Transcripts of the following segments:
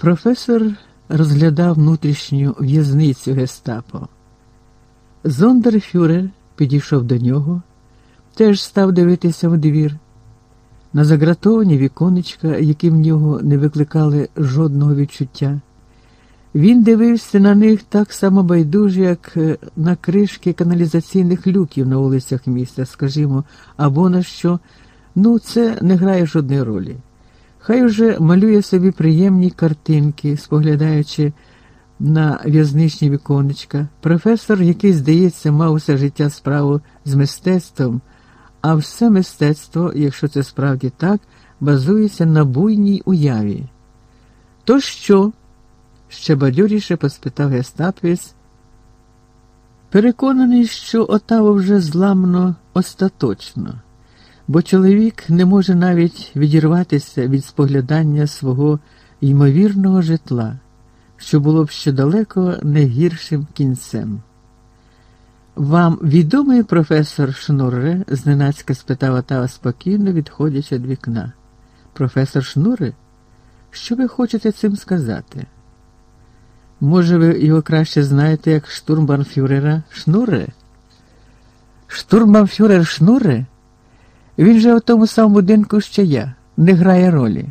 Професор розглядав внутрішню в'язницю гестапо. Зондерфюрер підійшов до нього, теж став дивитися в двір. На загратовані віконечка, які в нього не викликали жодного відчуття. Він дивився на них так само байдуже, як е, на кришки каналізаційних люків на вулицях міста, скажімо, або на що. Ну, це не грає жодної ролі. Хай уже малює собі приємні картинки, споглядаючи на в'язничні віконечка. Професор, який, здається, мав усе життя справу з мистецтвом, а все мистецтво, якщо це справді так, базується на буйній уяві. То що? ще бадьоріше поспитав Гестапівець, переконаний, що Отаву вже зламно остаточно, бо чоловік не може навіть відірватися від споглядання свого ймовірного житла, що було б ще далеко не гіршим кінцем. Вам відомий професор Шнурре? зненацька спитав Отава спокійно, відходячи від вікна. Професор Шнуре? Що ви хочете цим сказати? Може, ви його краще знаєте, як штурмбанфюрера Шнуре? Штурмбанфюрер Шнуре? Він же в тому самому будинку, що я, не грає ролі.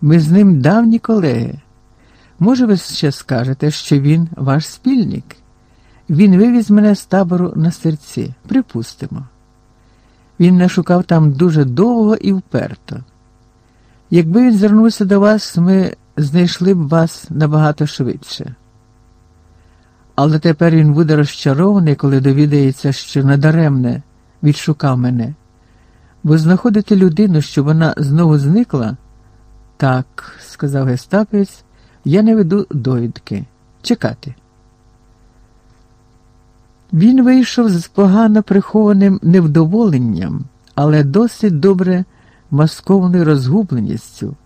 Ми з ним давні колеги. Може, ви ще скажете, що він ваш спільник? Він вивіз мене з табору на серці, припустимо. Він не шукав там дуже довго і вперто. Якби він звернувся до вас, ми знайшли б вас набагато швидше. Але тепер він буде розчарований, коли довідається, що надаремне відшукав мене. Ви знаходите людину, що вона знову зникла? Так, сказав гестапець, я не веду довідки. Чекати. Він вийшов з погано прихованим невдоволенням, але досить добре маскованою розгубленістю,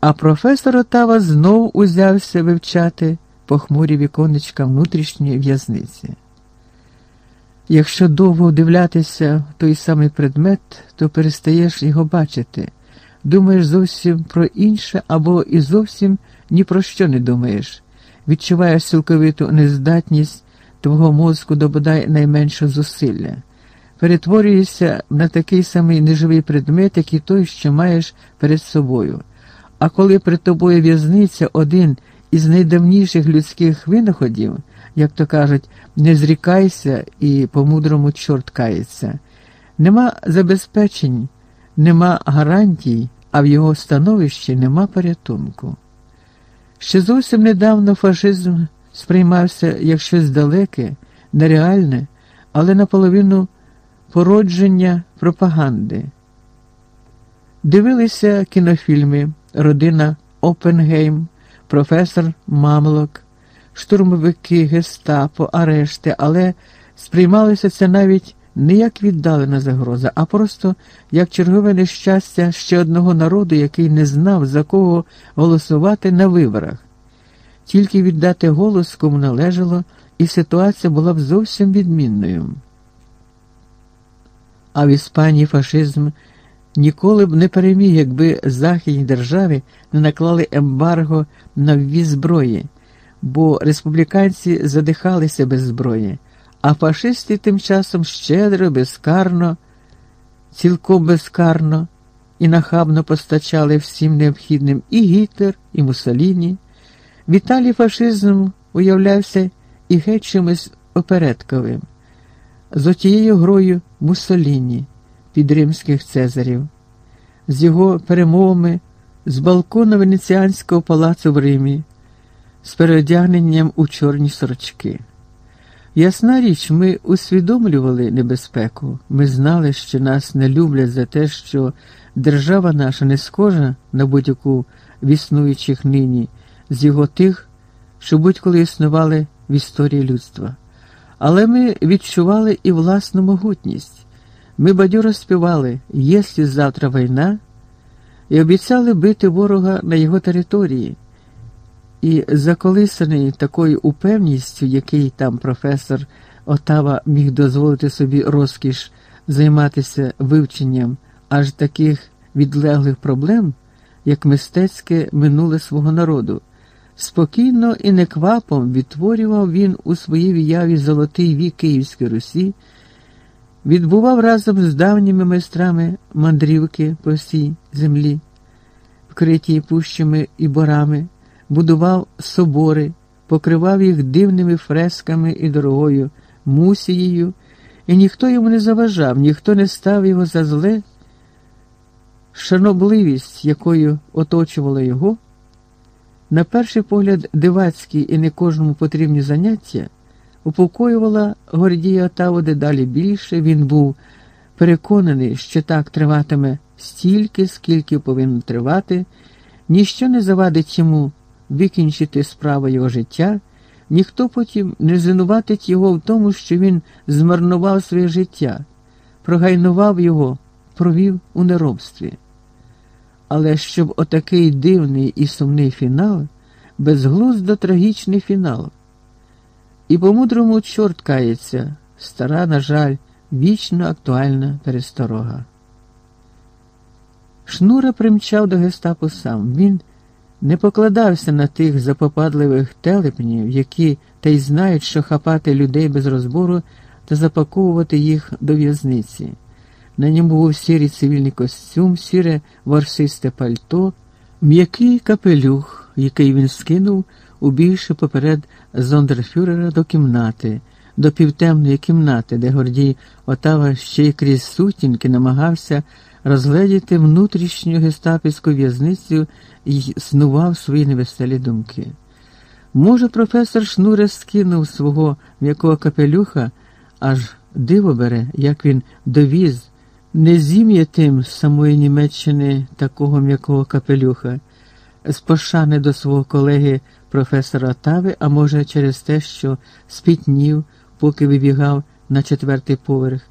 а професор Отава знов узявся вивчати похмурі віконечка внутрішньої в'язниці. Якщо довго вдивлятися той самий предмет, то перестаєш його бачити, думаєш зовсім про інше або і зовсім ні про що не думаєш, відчуваєш цілковиту нездатність твого мозку до бодай найменшого зусилля, перетворюєшся на такий самий неживий предмет, як і той, що маєш перед собою. А коли перед тобою в'язниця один із найдавніших людських винаходів, як то кажуть, не зрікайся і по-мудрому чорт кається. Нема забезпечень, нема гарантій, а в його становищі нема порятунку. Ще зовсім недавно фашизм сприймався як щось далеке, нереальне, але наполовину породження пропаганди. Дивилися кінофільми Родина Опенгейм, професор Мамлок, штурмовики, гестапо, арешти, але сприймалося це навіть не як віддалена загроза, а просто як чергове нещастя ще одного народу, який не знав, за кого голосувати на виборах. Тільки віддати голос кому належало, і ситуація була б зовсім відмінною. А в Іспанії фашизм ніколи б не переміг, якби західні держави не наклали ембарго на ввіз зброї, бо республіканці задихалися без зброї, а фашисти тим часом щедро, безкарно, цілком безкарно і нахабно постачали всім необхідним і Гітлер, і Муссоліні. В Італії фашизм уявлявся і геть чимось опередковим, з отією грою Муссоліні під римських цезарів, з його перемовами з балкона Венеціанського палацу в Римі, з переодягненням у чорні сорочки. Ясна річ, ми усвідомлювали небезпеку, ми знали, що нас не люблять за те, що держава наша не схожа на будь-яку в існуючих нині з його тих, що будь-коли існували в історії людства. Але ми відчували і власну могутність. Ми бадьоро співали «Єслі завтра війна і обіцяли бити ворога на його території. І заколисаний такою упевністю, який там професор Отава міг дозволити собі розкіш займатися вивченням аж таких відлеглих проблем, як мистецьке минуле свого народу. Спокійно і неквапом відтворював він у своїй віяві золотий вік Київської Русі, відбував разом з давніми майстрами мандрівки по всій землі, вкриті пущами і борами, будував собори, покривав їх дивними фресками і дорогою мусією, і ніхто йому не заважав, ніхто не став його за зле, шанобливість, якою оточувала його. На перший погляд, дивацькі і не кожному потрібні заняття упокоювала Гордія Отаву дедалі більше. Він був переконаний, що так триватиме стільки, скільки повинен тривати, ніщо не завадить йому викінчити справу його життя, ніхто потім не звинуватить його в тому, що він змарнував своє життя, прогайнував його, провів у неробстві. Але щоб отакий дивний і сумний фінал, безглуздо трагічний фінал. І по-мудрому чорт кається, стара, на жаль, вічно актуальна пересторога. Шнура примчав до гестапо сам. Він не покладався на тих запопадливих телепнів, які та й знають, що хапати людей без розбору та запаковувати їх до в'язниці. На ньому був сірий цивільний костюм, сіре ворсисте пальто, м'який капелюх, який він скинув, убігши поперед зондерфюрера до кімнати, до півтемної кімнати, де Гордій Отава ще й крізь сутінки намагався розгледіти внутрішню гестапівську в'язницю і снував свої невеселі думки. Може, професор Шнуре скинув свого м'якого капелюха, аж диво бере, як він довіз. Не зім'ятим з самої Німеччини такого м'якого капелюха, з пошани до свого колеги професора Тави, а може, через те, що спітнів, поки вибігав на четвертий поверх,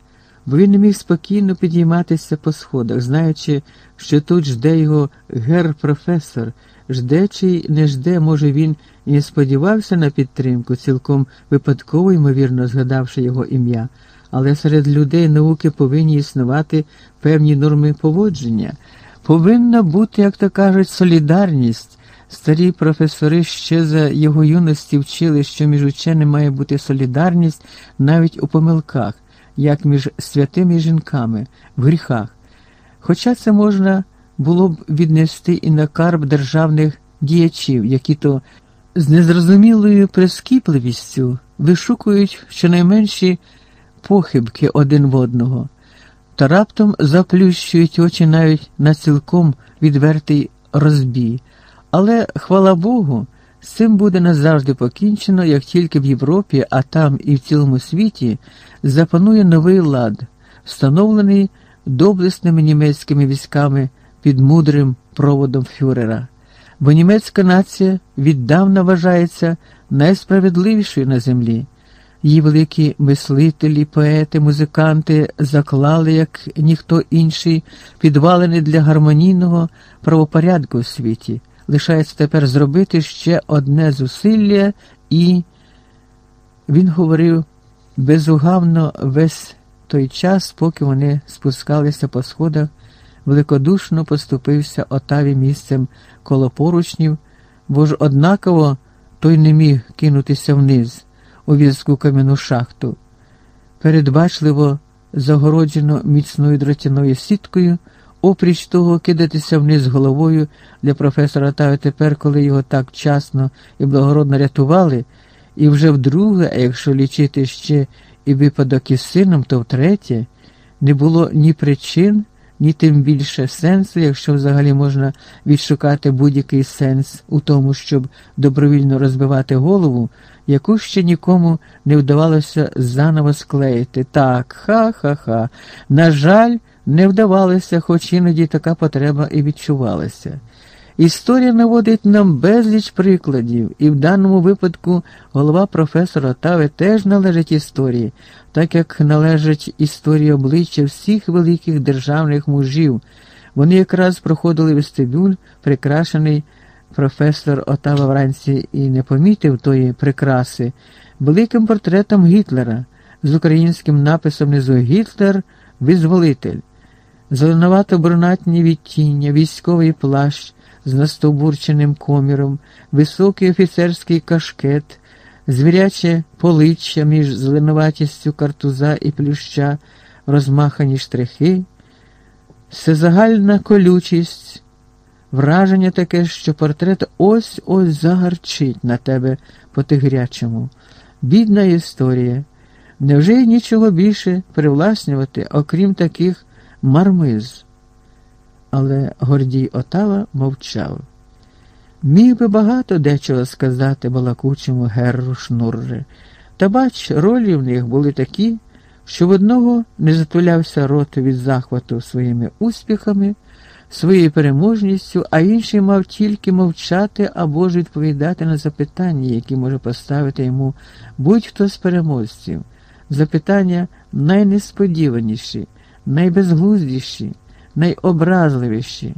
бо він не міг спокійно підійматися по сходах, знаючи, що тут жде його гер-професор, жде чи не жде, може, він і не сподівався на підтримку, цілком випадково, ймовірно, згадавши його ім'я але серед людей науки повинні існувати певні норми поводження. Повинна бути, як то кажуть, солідарність. Старі професори ще за його юності вчили, що між ученими має бути солідарність навіть у помилках, як між святими жінками, в гріхах. Хоча це можна було б віднести і на карб державних діячів, які то з незрозумілою прискіпливістю вишукують щонайменші похибки один в одного, та раптом заплющують очі навіть на цілком відвертий розбій. Але, хвала Богу, з цим буде назавжди покінчено, як тільки в Європі, а там і в цілому світі запанує новий лад, встановлений доблесними німецькими військами під мудрим проводом фюрера. Бо німецька нація віддавна вважається найсправедливішою на землі. Її великі мислителі, поети, музиканти заклали, як ніхто інший, підвалини для гармонійного правопорядку у світі. Лишається тепер зробити ще одне зусилля, і він говорив безугавно весь той час, поки вони спускалися по сходах, великодушно поступився отаві місцем коло поручнів, бо ж однаково той не міг кинутися вниз у в'язку кам'яну шахту. Передбачливо загороджено міцною дротяною сіткою, опріч того кидатися вниз головою для професора Таю тепер, коли його так вчасно і благородно рятували, і вже вдруге, а якщо лічити ще і випадок із сином, то втретє, не було ні причин, ні тим більше сенсу, якщо взагалі можна відшукати будь-який сенс у тому, щоб добровільно розбивати голову, яку ще нікому не вдавалося заново склеїти. Так, ха-ха-ха. На жаль, не вдавалося, хоч іноді така потреба і відчувалася. Історія наводить нам безліч прикладів, і в даному випадку голова професора Тави теж належить історії, так як належить історії обличчя всіх великих державних мужів. Вони якраз проходили вестибюль, прикрашений професор Отава вранці і не помітив тої прикраси, великим портретом Гітлера з українським написом внизу Гітлер визволитель, зеленовато брунатні відтіння, військовий плащ з настовбурченим коміром, високий офіцерський кашкет, звіряче поличчя між зеленуватістю картуза і плюща, розмахані штрихи, всезагальна колючість, враження таке, що портрет ось ось загарчить на тебе по тигрячому. Бідна історія. Невже й нічого більше привласнювати, окрім таких мармиз? Але Гордій Отава мовчав. Міг би багато дечого сказати балакучому герру Шнурре, та бач, ролі в них були такі, що в одного не затулявся рот від захвату своїми успіхами, своєю переможністю, а інший мав тільки мовчати або ж відповідати на запитання, які може поставити йому будь-хто з переможців, запитання найнесподіваніші, найбезглуздіші, найобразливіші,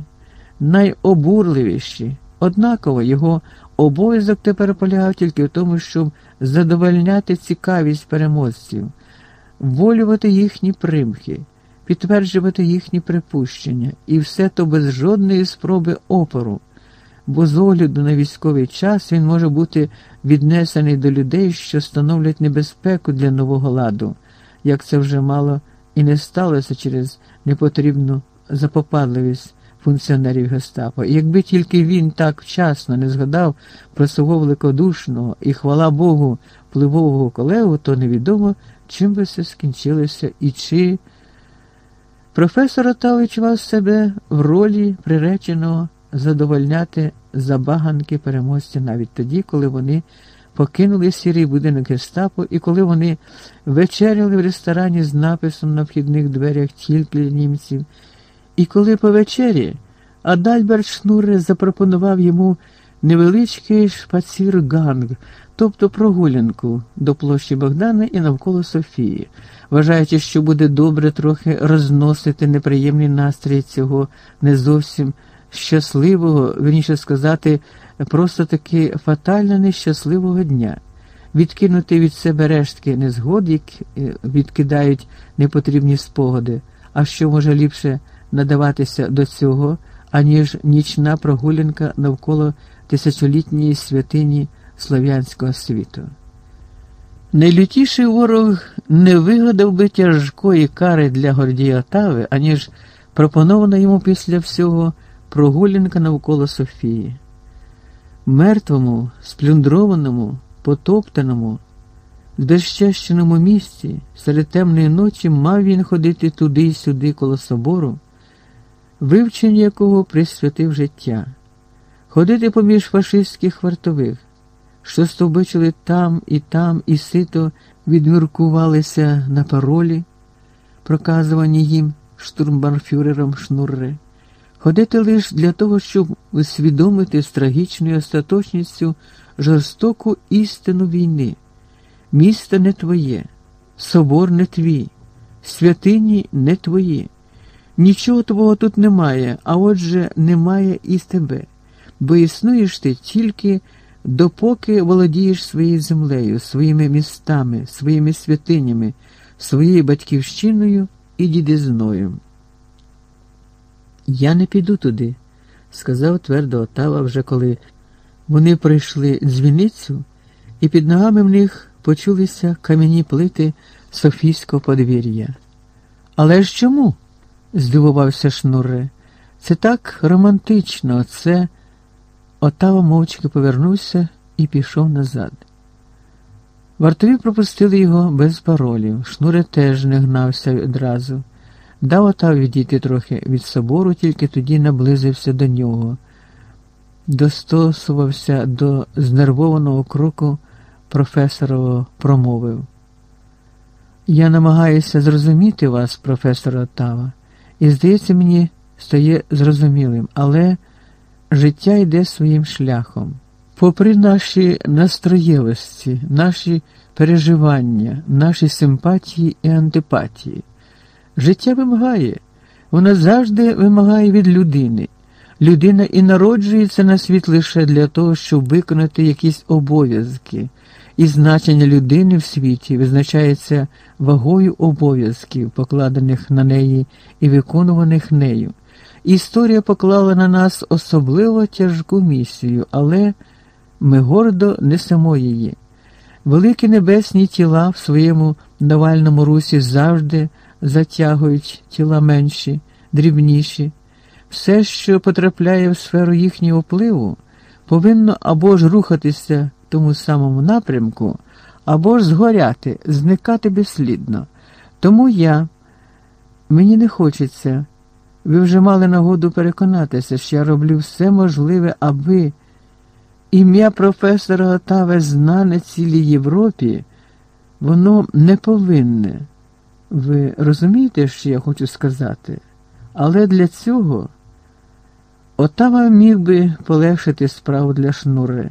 найобурливіші. Однаково його обов'язок тепер полягав тільки в тому, щоб задовольняти цікавість переможців, волювати їхні примхи, підтверджувати їхні припущення, і все то без жодної спроби опору, бо з огляду на військовий час він може бути віднесений до людей, що становлять небезпеку для нового ладу, як це вже мало і не сталося через непотрібну запопадливість функціонерів гестапо. І якби тільки він так вчасно не згадав про свого великодушного і, хвала Богу, впливового колегу, то невідомо, чим би все скінчилося і чи. Професор Отав відчував себе в ролі приреченого задовольняти забаганки переможця навіть тоді, коли вони покинули сірий будинок гестапо і коли вони вечеряли в ресторані з написом на вхідних дверях тільки німців. І коли по вечері Адальберт Шнуре запропонував йому невеличкий шпацір ганг, тобто прогулянку до площі Богдана і навколо Софії, вважаючи, що буде добре трохи розносити неприємний настрій цього не зовсім щасливого, вірніше сказати, просто таки фатально нещасливого дня, відкинути від себе рештки незгод, які відкидають непотрібні спогади, а що може ліпше надаватися до цього, аніж нічна прогулянка навколо тисячолітньої святині слов'янського світу. Найлютіший ворог не вигадав би тяжкої кари для Гордія Отави, аніж пропонована йому після всього прогулянка навколо Софії. Мертвому, сплюндрованому, потоптаному, безщащеному місці серед темної ночі мав він ходити туди й сюди коло собору вивчення якого присвятив життя, ходити поміж фашистських вартових, що стовбичили там і там, і сито відміркувалися на паролі, проказувані їм штурмбанфюрером Шнурре, ходити лише для того, щоб усвідомити з трагічною остаточністю жорстоку істину війни. Місто не твоє, собор не твій, святині не твої. Нічого твого тут немає, а отже, немає і з тебе, бо існуєш ти тільки допоки володієш своєю землею, своїми містами, своїми святинями, своєю батьківщиною і дідизною. Я не піду туди, сказав твердо Отава, вже коли вони пройшли дзвіницю, і під ногами в них почулися кам'яні плити Софійського подвір'я. Але ж чому? здивувався Шнуре. Це так романтично, це. Отава мовчки повернувся і пішов назад. Вартові пропустили його без паролів. Шнуре теж не гнався одразу. Дав отав відійти трохи від собору, тільки тоді наблизився до нього, достосувався до знервованого кроку професорового промовив. Я намагаюся зрозуміти вас, професор Отава. І, здається, мені стає зрозумілим, але життя йде своїм шляхом. Попри наші настроєвості, наші переживання, наші симпатії і антипатії, життя вимагає, воно завжди вимагає від людини. Людина і народжується на світ лише для того, щоб виконати якісь обов'язки, і значення людини в світі визначається вагою обов'язків, покладених на неї і виконуваних нею. історія поклала на нас особливо тяжку місію, але ми гордо несемо її. Великі небесні тіла в своєму навальному русі завжди затягують тіла менші, дрібніші. Все, що потрапляє в сферу їхнього впливу, повинно або ж рухатися в тому самому напрямку, або ж згоряти, зникати безслідно. Тому я, мені не хочеться, ви вже мали нагоду переконатися, що я роблю все можливе, аби ім'я професора Отаве знане цілій Європі, воно не повинне. Ви розумієте, що я хочу сказати? Але для цього Отава міг би полегшити справу для шнури,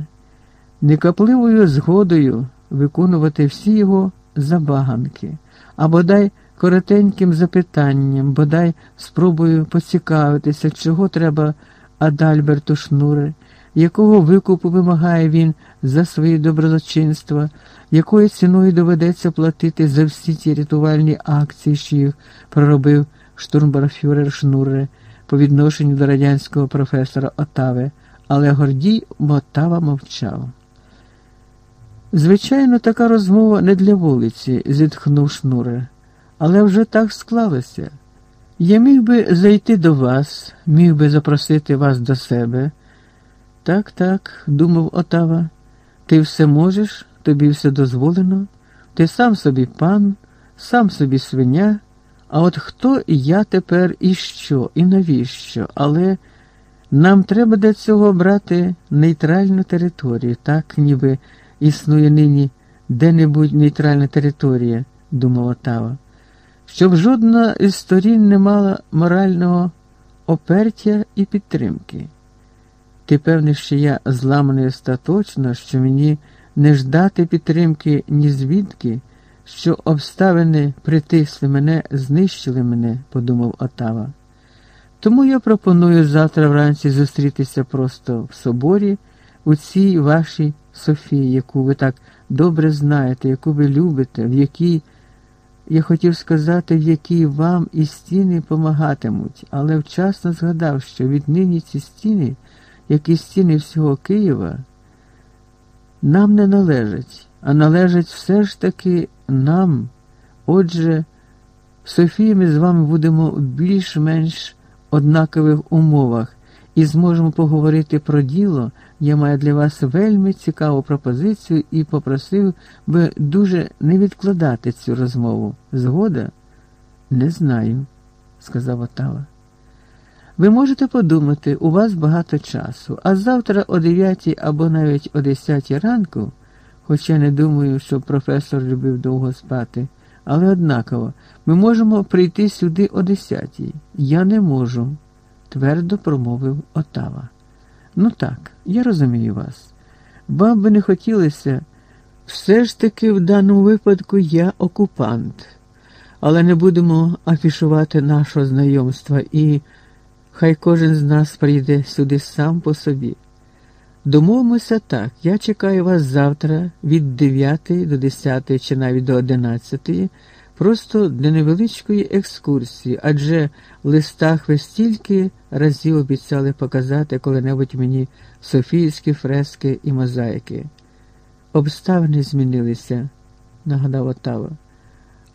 некапливою згодою виконувати всі його забаганки, а бодай коротеньким запитанням, бодай спробую поцікавитися, чого треба Адальберту Шнури, якого викупу вимагає він за свої доброзичинства, якою ціною доведеться платити за всі ті рятувальні акції, що їх проробив штурмбарфюрер Шнуре по відношенню до радянського професора Отави, але Гордій Мотава мовчав. Звичайно, така розмова не для вулиці, зітхнув Шнуре, але вже так склалося. Я міг би зайти до вас, міг би запросити вас до себе. Так, так, думав Отава, ти все можеш, тобі все дозволено, ти сам собі пан, сам собі свиня, а от хто і я тепер і що, і навіщо? Але нам треба для цього брати нейтральну територію, так ніби існує нині де-небудь нейтральна територія, думав Отава, щоб жодна із сторін не мала морального опертя і підтримки. Ти певний, що я зламаний остаточно, що мені не ждати підтримки ні звідки, що обставини притисли мене, знищили мене, подумав Отава. Тому я пропоную завтра вранці зустрітися просто в соборі у цій вашій Софії, яку ви так добре знаєте, яку ви любите, в якій, я хотів сказати, в якій вам і стіни помагатимуть, але вчасно згадав, що віднині ці стіни, як і стіни всього Києва, нам не належать, а належать все ж таки нам. Отже, в Софії ми з вами будемо в більш-менш однакових умовах і зможемо поговорити про діло. Я маю для вас вельми цікаву пропозицію і попросив би дуже не відкладати цю розмову. Згода? Не знаю, сказав Отава. Ви можете подумати, у вас багато часу, а завтра о 9 або навіть о 10 ранку, хоча не думаю, що професор любив довго спати, але однаково, ми можемо прийти сюди о 10. Я не можу, твердо промовив Отава. Ну так, я розумію вас. Вам би не хотілося, все ж таки в даному випадку я окупант, але не будемо афішувати нашого знайомства і хай кожен з нас прийде сюди сам по собі. Домовимося так, я чекаю вас завтра від 9 до 10 чи навіть до 11, просто для невеличкої екскурсії, адже в листах ви стільки разів обіцяли показати коли-небудь мені софійські фрески і мозаїки. Обставини змінилися, нагадав Отава.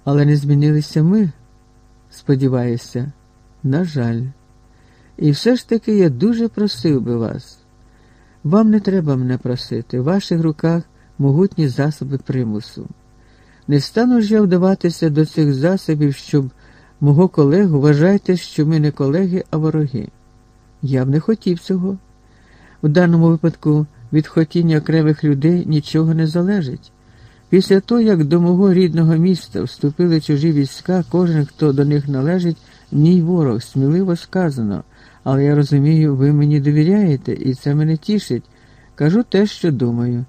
Але не змінилися ми, сподіваюся, на жаль. І все ж таки я дуже просив би вас. Вам не треба мене просити, в ваших руках могутні засоби примусу. Не стану ж я вдаватися до цих засобів, щоб мого колегу вважайте, що ми не колеги, а вороги. Я б не хотів цього. В даному випадку від хотіння окремих людей нічого не залежить. Після того, як до мого рідного міста вступили чужі війська, кожен, хто до них належить, мій ворог, сміливо сказано. Але я розумію, ви мені довіряєте, і це мене тішить. Кажу те, що думаю.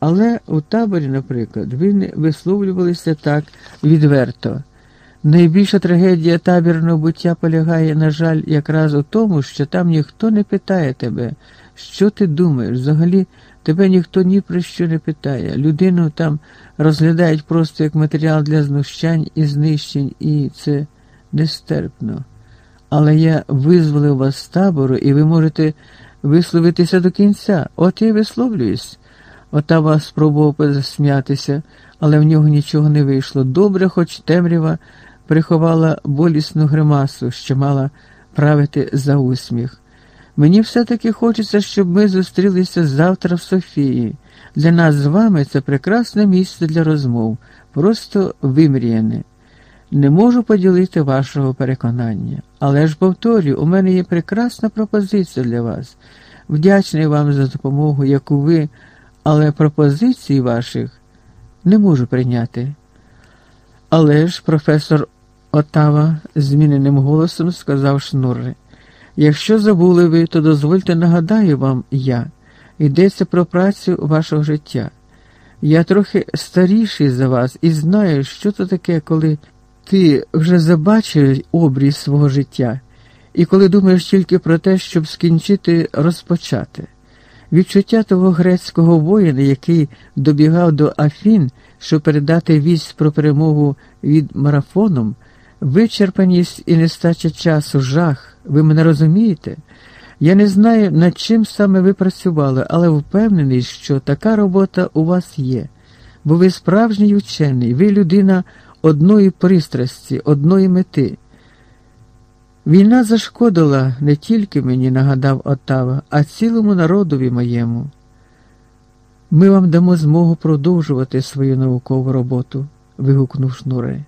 Але у таборі, наприклад, ви не висловлювалися так відверто. Найбільша трагедія табірного буття полягає, на жаль, якраз у тому, що там ніхто не питає тебе, що ти думаєш. Взагалі тебе ніхто ні про що не питає. Людину там розглядають просто як матеріал для знущань і знищень, і це нестерпно. Але я визволив вас з табору, і ви можете висловитися до кінця. От я висловлююсь. Отава спробував засміятися, але в нього нічого не вийшло. Добре, хоч темрява приховала болісну гримасу, що мала правити за усміх. Мені все-таки хочеться, щоб ми зустрілися завтра в Софії. Для нас з вами це прекрасне місце для розмов, просто вимріяне. Не можу поділити вашого переконання, але ж повторюю, у мене є прекрасна пропозиція для вас. Вдячний вам за допомогу, яку ви, але пропозиції ваших не можу прийняти. Але ж професор Отава зміненим голосом сказав Шнурри. Якщо забули ви, то дозвольте нагадаю вам я. Йдеться про працю вашого життя. Я трохи старіший за вас і знаю, що це таке, коли ти вже забачив обріз свого життя, і коли думаєш тільки про те, щоб скінчити розпочати. Відчуття того грецького воїна, який добігав до Афін, щоб передати вість про перемогу від марафоном, вичерпаність і нестача часу, жах, ви мене розумієте? Я не знаю, над чим саме ви працювали, але впевнений, що така робота у вас є, бо ви справжній учений, ви людина одної пристрасті, одної мети. Війна зашкодила не тільки мені, нагадав Отава, а цілому народові моєму. Ми вам дамо змогу продовжувати свою наукову роботу, вигукнув Шнуре.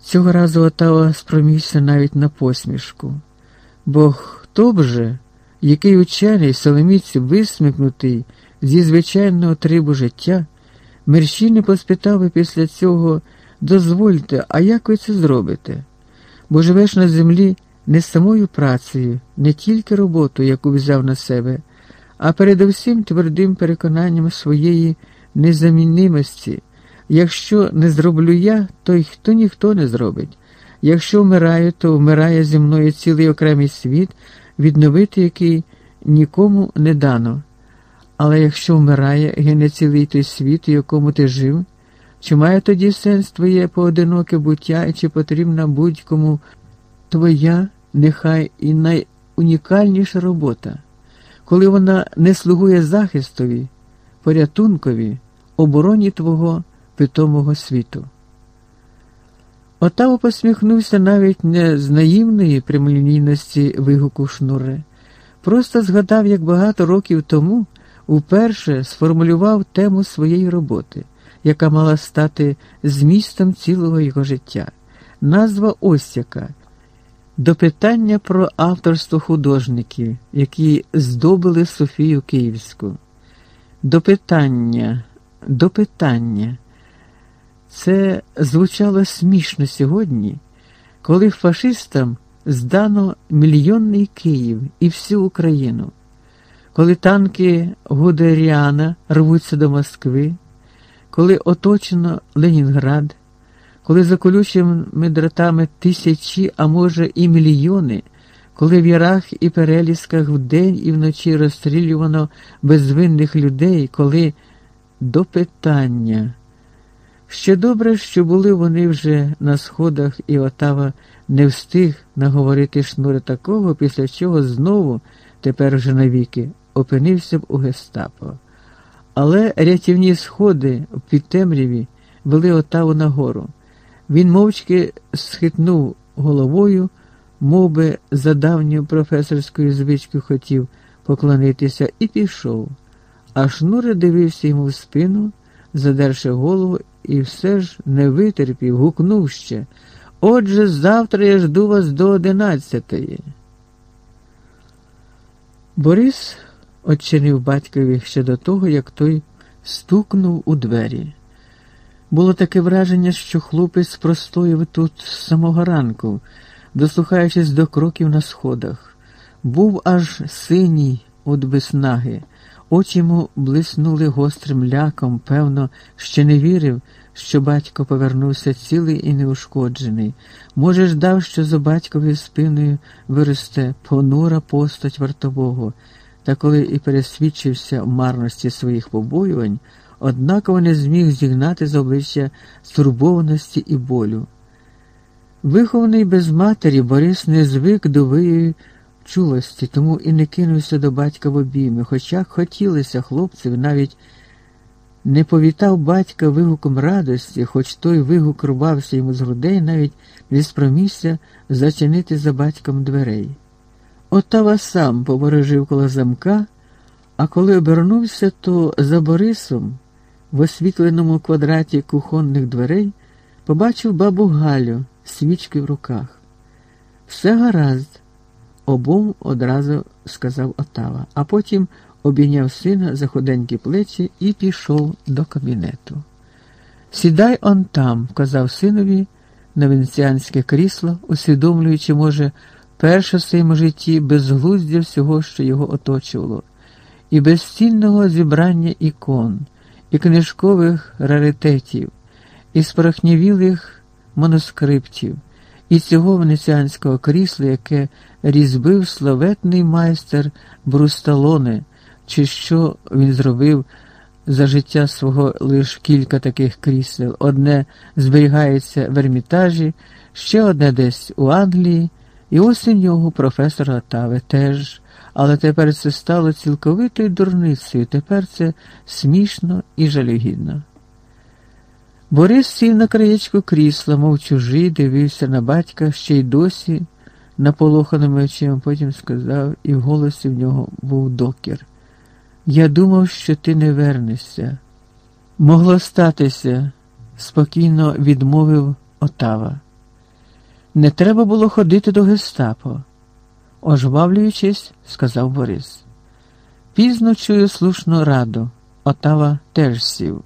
Цього разу Отава спромігся навіть на посмішку, бо хто б же, який учений соломіці висмикнутий зі звичайного трибу життя, мерщій поспитав і після цього дозвольте, а як ви це зробите? Бо живеш на землі не самою працею, не тільки роботою, яку взяв на себе, а передусім твердим переконанням своєї незаміннимості. Якщо не зроблю я, то й хто ніхто не зробить. Якщо вмираю, то вмирає зі мною цілий окремий світ, відновити який нікому не дано. Але якщо вмирає, гине цілий той світ, у якому ти жив, чи має тоді сенс твоє поодиноке буття, і чи потрібна будь-кому твоя, нехай і найунікальніша робота, коли вона не слугує захистові, порятункові, обороні твого питомого світу? Отаво посміхнувся навіть не з наївної прямолінійності вигуку шнуре, просто згадав, як багато років тому уперше сформулював тему своєї роботи, яка мала стати змістом цілого його життя. Назва ось яка до питання про авторство художників, які здобили Софію Київську. До питання, до питання. Це звучало смішно сьогодні, коли фашистам здано мільйонний Київ і всю Україну, коли танки Гудеріана рвуться до Москви, коли оточено Ленінград, коли за колючими дротами тисячі, а може і мільйони, коли в ярах і перелісках вдень і вночі розстрілювано безвинних людей, коли до питання. Ще добре, що були вони вже на сходах, і Отава не встиг наговорити шнури такого, після чого знову, тепер вже навіки, опинився б у гестапо. Але рятівні сходи в підтемряві вели Отаву нагору. Він мовчки схитнув головою, мов би за давньою професорською звичкою хотів поклонитися, і пішов. А шнури дивився йому в спину, задерши голову і все ж не витерпів, гукнув ще. Отже, завтра я жду вас до одинадцятої. Борис очинив батькові ще до того, як той стукнув у двері. Було таке враження, що хлопець простояв тут з самого ранку, дослухаючись до кроків на сходах. Був аж синій від веснаги. Очі йому блиснули гострим ляком, певно, ще не вірив, що батько повернувся цілий і неушкоджений. Може, ждав, що за батьковою спиною виросте понура постать вартового, та коли і пересвідчився в марності своїх побоювань, однаково не зміг зігнати з обличчя стурбованості і болю. Вихований без матері, Борис не звик до виї чулості, тому і не кинувся до батька в обійми, хоча хотілося хлопців, навіть не повітав батька вигуком радості, хоч той вигук рубався йому з грудей, навіть не спромігся зачинити за батьком дверей. Отава сам поворожив коло замка, а коли обернувся, то за Борисом, в освітленому квадраті кухонних дверей, побачив бабу Галю свічки в руках. Все гаразд, обом одразу сказав Отава, а потім обійняв сина за худенькі плечі і пішов до кабінету. Сідай он там, казав синові на венеціанське крісло, усвідомлюючи, може, перше в своєму житті безглуздя всього, що його оточувало, і безцінного зібрання ікон, і книжкових раритетів, і спорахнівілих манускриптів, і цього венеціанського крісла, яке різьбив славетний майстер Брусталоне, чи що він зробив за життя свого лише кілька таких крісел. Одне зберігається в Ермітажі, ще одне десь у Англії, і ось у нього професор Отави теж. Але тепер це стало цілковитою дурницею, тепер це смішно і жалюгідно. Борис сів на краєчку крісла, мов чужий, дивився на батька ще й досі наполоханими очима, потім сказав, і в голосі в нього був докір. Я думав, що ти не вернешся. Могло статися, спокійно відмовив Отава. Не треба було ходити до гестапо, ожвавлюючись, сказав Борис. Пізно чую слушну раду. Отава теж сів.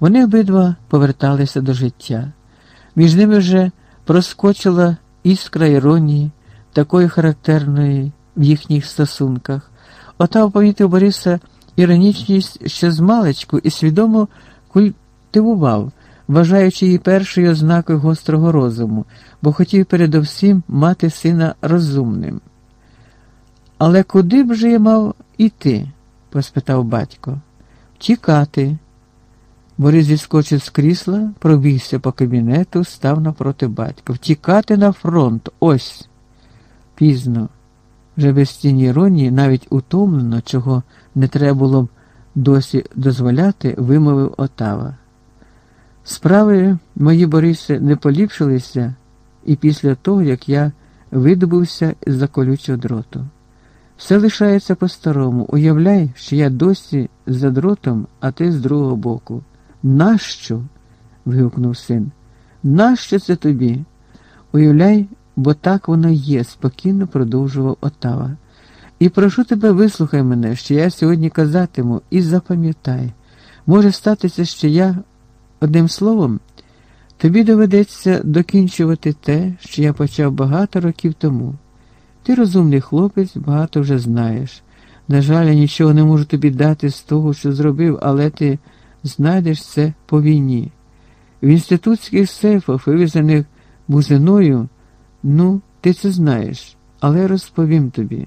Вони обидва поверталися до життя. Між ними вже проскочила іскра іронії, такої характерної в їхніх стосунках. Отав помітив Бориса іронічність ще з маличку і свідомо культивував, вважаючи її першою ознакою гострого розуму, бо хотів передовсім мати сина розумним. Але куди б же я мав іти? поспитав батько. Тікати. Борис зіскочив з крісла, пробігся по кабінету, став напроти батька. Втікати на фронт, ось. Пізно. Вже без тіні іронії, навіть утомлено, чого не треба було б досі дозволяти, вимовив Отава. Справи мої Борисе не поліпшилися і після того, як я видобувся з за колючого дроту. Все лишається по-старому. Уявляй, що я досі за дротом, а ти з другого боку. Нащо? вигукнув син. Нащо це тобі? Уявляй, бо так воно є, спокійно продовжував Отава. І прошу тебе, вислухай мене, що я сьогодні казатиму, і запам'ятай, може статися, що я, одним словом, тобі доведеться докінчувати те, що я почав багато років тому. Ти розумний хлопець, багато вже знаєш. На жаль, я нічого не можу тобі дати з того, що зробив, але ти знайдеш це по війні. В інститутських сейфах, вивезених бузиною, ну, ти це знаєш, але розповім тобі.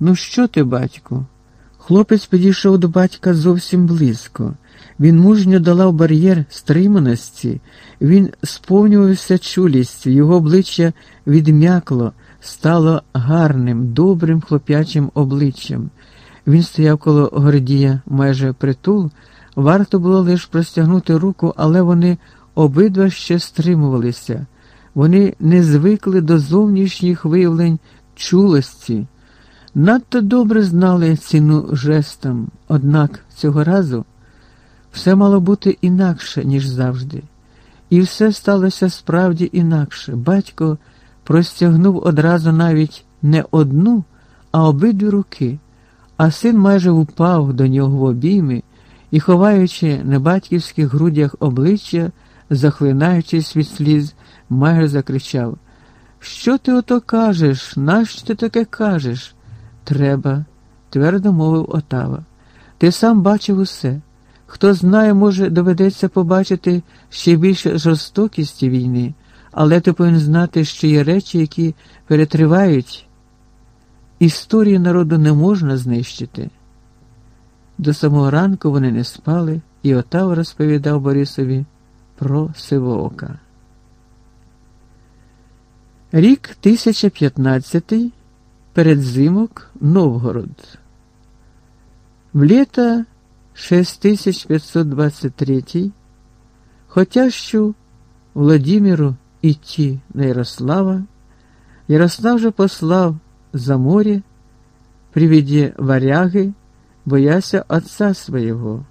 Ну, що ти, батьку? Хлопець підійшов до батька зовсім близько. Він мужньо долав бар'єр стриманості, він сповнювався чулістю, його обличчя відм'якло, стало гарним, добрим хлоп'ячим обличчям. Він стояв коло Гордія майже притул. Варто було лише простягнути руку, але вони обидва ще стримувалися. Вони не звикли до зовнішніх виявлень чулості. Надто добре знали ціну жестам, однак цього разу все мало бути інакше, ніж завжди. І все сталося справді інакше. Батько простягнув одразу навіть не одну, а обидві руки, а син майже впав до нього в обійми і, ховаючи на батьківських грудях обличчя, захлинаючись від сліз, майже закричав Що ти ото кажеш? Нащо ти таке кажеш? Треба, твердо мовив Отава. Ти сам бачив усе. Хто знає, може, доведеться побачити ще більше жорстокісті війни, але ти повинен знати, що є речі, які перетривають. Історію народу не можна знищити. До самого ранку вони не спали, і Отава розповідав Борисові про Сивоока. Рік 1015 передзимок Новгород. В лето 6523 хотящу Владимиру идти на Ярослава, Ярослав же послав за море при виде варяги, бояся отца своего.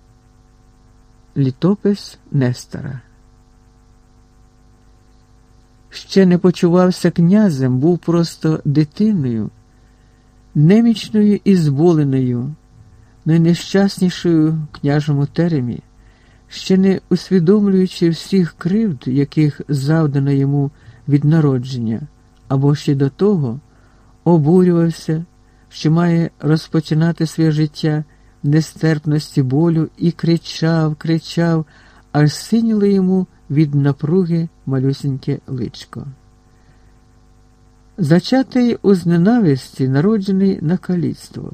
Літопис Нестора. Ще не почувався князем, був просто дитиною, немічною і зболеною, найнещаснішою княжому теремі, ще не усвідомлюючи всіх кривд, яких завдано йому від народження, або ще до того обурювався, що має розпочинати своє життя в нестерпності болю і кричав, кричав, аж синіло йому від напруги малюсіньке личко. Зачатий у зненависті, народжений на каліцтво.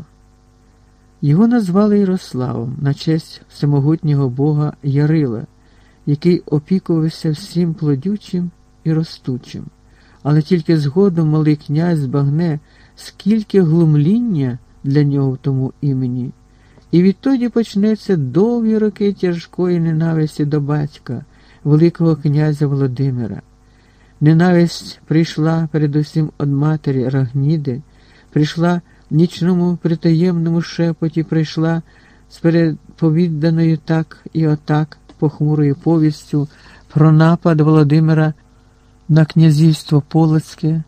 Його назвали Ярославом на честь всемогутнього бога Ярила, який опікувався всім плодючим і ростучим, але тільки згодом малий князь збагне, скільки глумління для нього в тому імені, і відтоді почнеться довгі роки тяжкої ненависті до батька, Великого князя Володимира. Ненависть прийшла передусім від матері Рагніди, прийшла нічному притаємному шепоті, прийшла з передповіданою так і отак похмурою повістю про напад Володимира на князівство Полоцьке,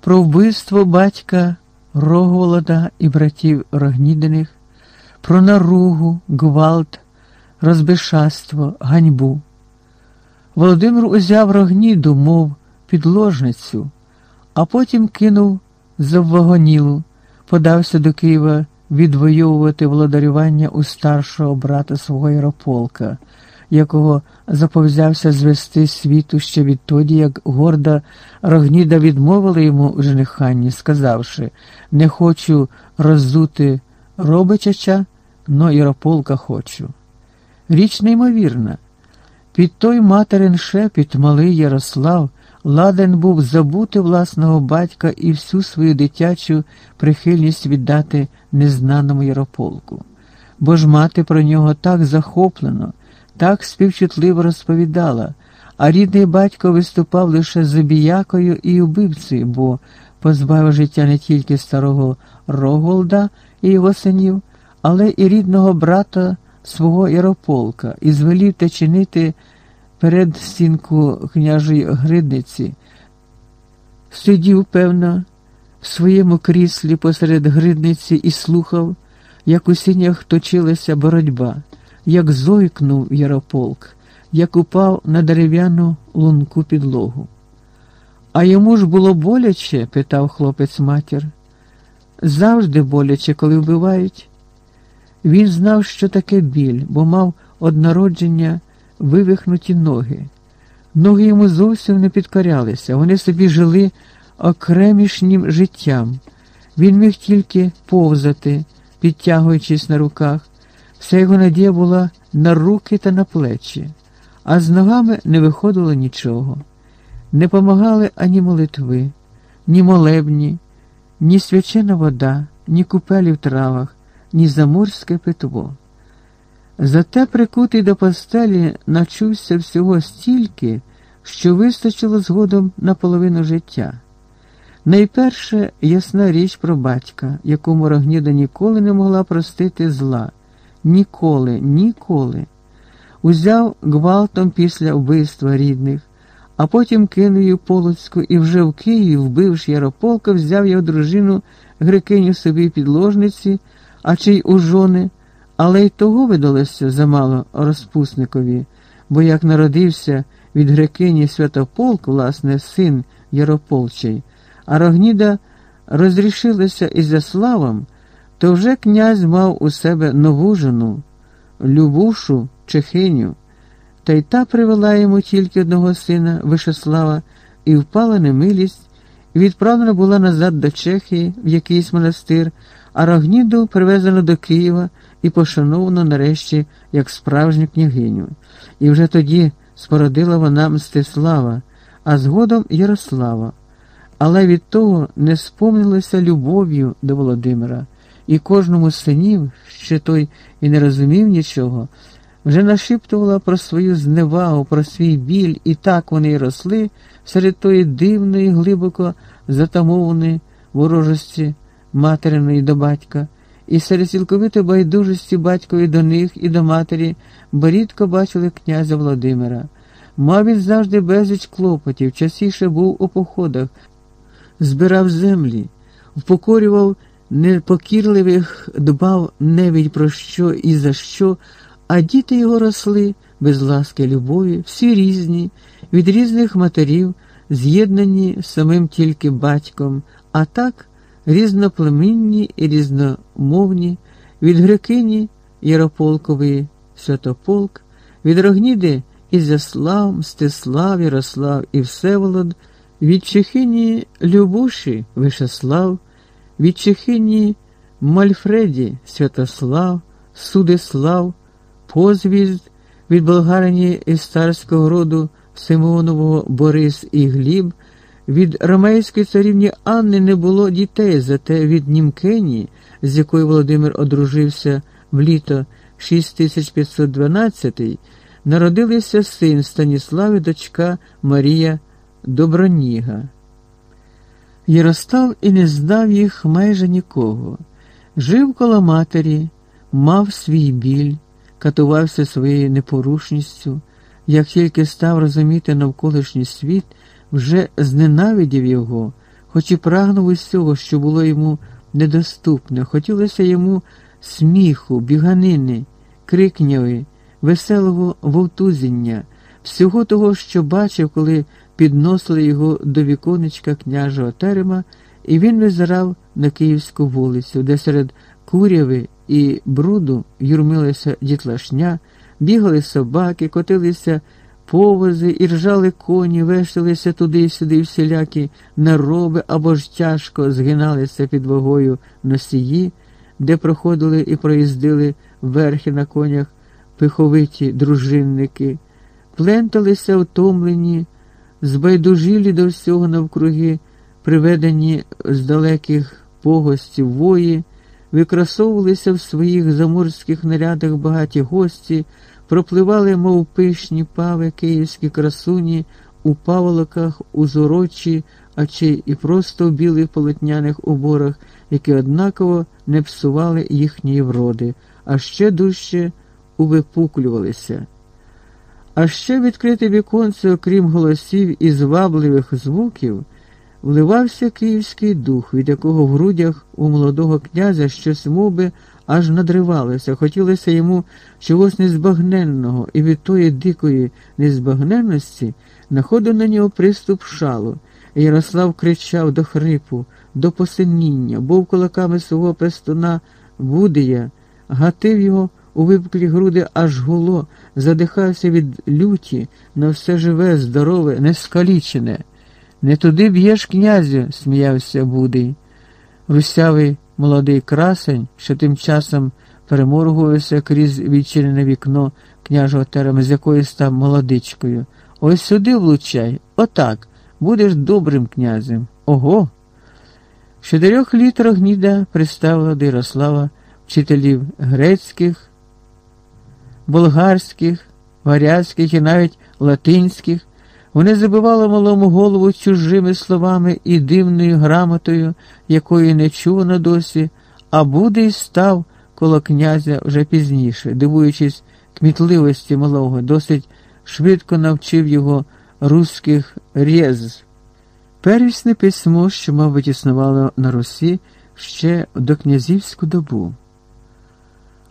про вбивство батька Рогволода і братів Рогнідиних, про наругу, гвалт, розбишаство, ганьбу. Володимир узяв Рогніду, мов підложницю, а потім кинув заввагонілу, подався до Києва відвоювати володарювання у старшого брата свого Ярополка, якого заповзявся звести світу ще відтоді, як горда Рогніда відмовила йому в жениханні, сказавши не хочу роззути робичача, но Ярополка хочу. Річ неймовірна. Під той материн шепіт малий Ярослав ладен був забути власного батька і всю свою дитячу прихильність віддати незнаному Ярополку. Бо ж мати про нього так захоплено, так співчутливо розповідала, а рідний батько виступав лише забіякою і убивцею, бо позбавив життя не тільки старого Рогволда і його синів, але і рідного брата свого Ярополка і звелів те чинити перед стінку княжої гридниці. Сидів, певно, в своєму кріслі посеред гридниці і слухав, як у сінях точилася боротьба, як зойкнув Ярополк, як упав на дерев'яну лунку підлогу. А йому ж було боляче? питав хлопець матір. Завжди боляче, коли вбивають. Він знав, що таке біль, бо мав однародження вивихнуті ноги. Ноги йому зовсім не підкорялися, вони собі жили окремішнім життям. Він міг тільки повзати, підтягуючись на руках. Вся його надія була на руки та на плечі, а з ногами не виходило нічого. Не помагали ані молитви, ні молебні, ні свячена вода, ні купелі в травах, ні заморське питво. Зате прикутий до постелі начувся всього стільки, що вистачило згодом на половину життя. Найперше ясна річ про батька, якому Рогніда ніколи не могла простити зла. Ніколи, ніколи. Узяв гвалтом після вбивства рідних, а потім кинув її Полоцьку і вже в Києві, вбивши Ярополка, взяв його дружину грекиню собі підложниці, а чи у жони. Але й того видалося замало розпусникові, бо як народився від грекині Святополк, власне, син Ярополчий, а Рогніда розрішилася із Яславом, то вже князь мав у себе нову жену, Любушу Чехиню, та й та привела йому тільки одного сина Вишеслава і впала немилість, і відправлена була назад до Чехії в якийсь монастир, а Рогніду привезено до Києва і пошановано нарешті як справжню княгиню. І вже тоді спородила вона Мстислава, а згодом Ярослава. але від того не сповнилося любов'ю до Володимира, і кожному з синів, ще той і не розумів нічого, вже нашіптувала про свою зневагу, про свій біль, і так вони й росли серед тої дивної, глибоко затамованої ворожості материної до батька, і серед цілковитої байдужості батькові до них і до матері, бо рідко бачили князя Володимира. Мав він завжди безліч клопотів, частіше був у походах, збирав землі, впокорював непокірливих, дбав невідь про що і за що, а діти його росли без ласки любові, всі різні, від різних матерів, з'єднані самим тільки батьком, а так різноплемінні і різномовні, від Грекині Ярополкової Святополк, від Рогніди Ізяслав, Мстислав, Ярослав і Всеволод, від Чехині Любуші Вишеслав, від Чехині Мальфреді Святослав, Судислав, Позвізд, від болгарині із царського роду Симонового Борис і Гліб, від ромейської царівні Анни не було дітей, зате від Німкені, з якою Володимир одружився в літо 6512 народилися син Станіслав і дочка Марія Доброніга. Ярослав і не знав їх майже нікого. Жив коло матері, мав свій біль, катувався своєю непорушністю, як тільки став розуміти навколишній світ, вже зненавидів його, хоч і прагнув усього, що було йому недоступне, хотілося йому сміху, біганини, крикняви, веселого вовтузіння, всього того, що бачив, коли підносили його до віконечка княжого терема, і він визирав на київську вулицю, де серед куряви і бруду юрмилася дітлашня, бігали собаки, котилися повози і ржали коні, вешталися туди й сюди всілякі. Нароби або ж тяжко згиналися під вагою носії, де проходили і проїздили верхи на конях пиховиті дружинники, пленталися втомлені, збайдужилі до всього навкруги, приведені з далеких погостів вої, викрасовувалися в своїх заморських нарядах багаті гості, пропливали, мов пишні пави київські красуні у паволоках, у зорочі, а чи і просто в білих полотняних уборах, які однаково не псували їхньої вроди, а ще дужче увипуклювалися. А ще відкрите віконце, окрім голосів і звабливих звуків, вливався київський дух, від якого в грудях у молодого князя щось моби аж надривалося, хотілося йому чогось незбагненного, і від тої дикої незбагненності находив на нього приступ шалу. Ярослав кричав до хрипу, до посиніння, бов кулаками свого пестуна Будия, гатив його у випуклі груди аж гуло, задихався від люті на все живе, здорове, нескалічене. Не туди б'єш, князю, сміявся Будий. Русявий молодий красень, що тим часом переморгувався крізь відчинене вікно княжого терема, з якої став молодичкою. Ось сюди влучай, отак, будеш добрим князем. Ого. Чотирьох літ Рогніда приставила до Ярослава вчителів грецьких, болгарських, варязьких і навіть латинських. Вони забивали малому голову чужими словами і дивною грамотою, якої не чувано досі, а буде й став коло князя вже пізніше, дивуючись кмітливості малого, досить швидко навчив його руських рєз. Первісне письмо, що, мабуть, існувало на Русі ще до князівську добу.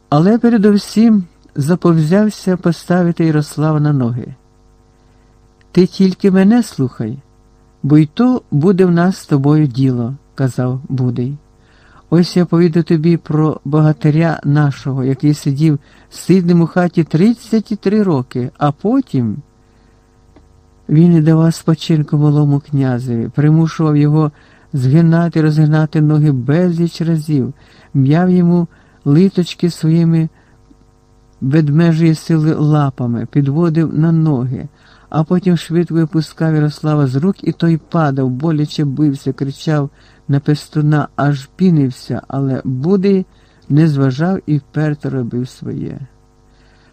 Але передовсім заповзявся поставити Ярослава на ноги. Ти тільки мене слухай, бо й то буде в нас з тобою діло, казав Будий. Ось я повіду тобі про богатиря нашого, який сидів сидним у хаті 33 роки, а потім він не давав спочинку малому князеві, примушував його згинати, розгинати ноги безліч разів, м'яв йому литочки своїми ведмежої сили лапами, підводив на ноги а потім швидко випускав Ярослава з рук, і той падав, боляче бився, кричав на пестуна, аж пінився, але Будий не зважав і вперто робив своє.